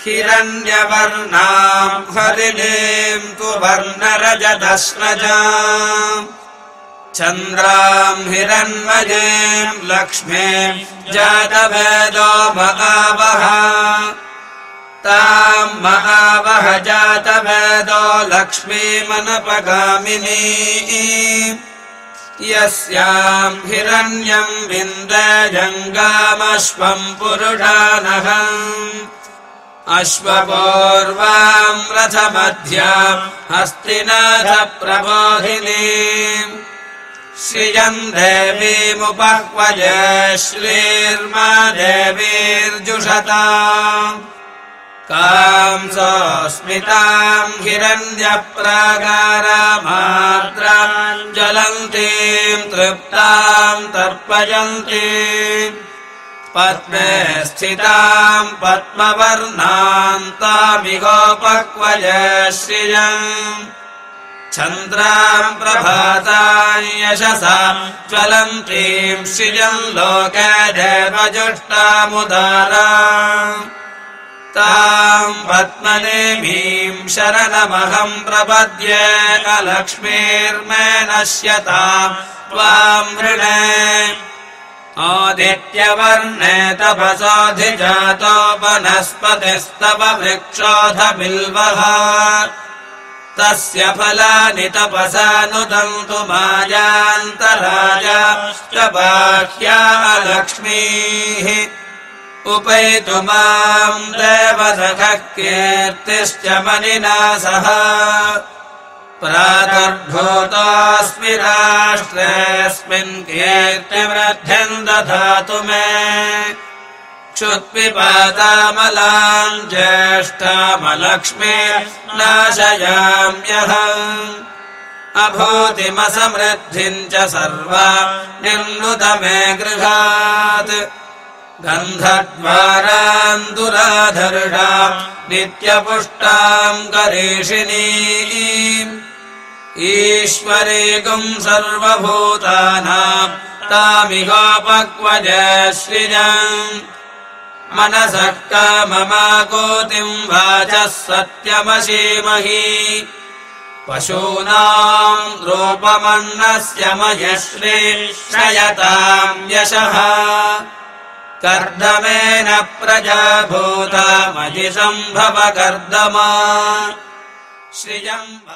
हिरण्यवर्णाम् हरिणीम् तु वर्णरजदश्रजा चन्द्राम् हिरण्मयीम् लक्ष्मीम् जातवेदो महावह ताम् महावह जातवेदो लक्ष्मीमनपगामिनी। यस्याम् हिरण्यम् विन्दजङ्गामश्वम् पुरुषानहम् अश्वपूर्वाम् रथमध्याम् हस्तिनाथ प्रबोधिनी। श्रियम् देवीमुपह्वय श्रीर्मा देवीर्जुषता काम् सोऽस्मिताम् हिरण्यप्रागारामाद्राम् ज्वलन्तीम् तृप्ताम् तर्पयन्ती पद्मे स्थिताम् पद्मवर्णान्तामिगोपक्वय श्रियम्। चन्द्राम् प्रभाताम् यशसा ज्वलन्तीम् श्रियम् लोके देवजुष्टामुदारा ताम् पद्मनेमीम् शरणमहम् प्रपद्ये अलक्ष्मीर्मे नश्यताम् त्वाम् वृणे आदित्यवर्णे तपसोऽधिजातोपनस्पतिस्तव वृक्षोऽध बिल्वः तस्य फलानि तपसानुदन्तु मायान्तराजाश्च बाह्या लक्ष्मीः उपैतु माम् देवसखः कीर्तिश्च मनिना सह प्रादुर्भूतोऽस्मि राष्ट्रेऽस्मिन् कीर्तिवृद्ध्यम् दधातु मे। क्षुत्पिपातामलाम् ज्येष्ठामलक्ष्मी नाशयाम्यह अभूतिमसमृद्धिम् च सर्वा निर्नुत मे गृहात्। गन्धद्वाराम् दुराधर्षा नित्यपुष्टाम् करीषिणी ईश्वरीकुम् सर्वभूतानाम् तामिहोपक्वज श्रियम् मनसः काममाकोतिम् वाचः सत्यमशीमहि। पशूनाम् रूपमन्नस्य श्रयताम् यशः। कर्दमेन प्रजाभूता मयि सम्भव कर्दमा श्रियम्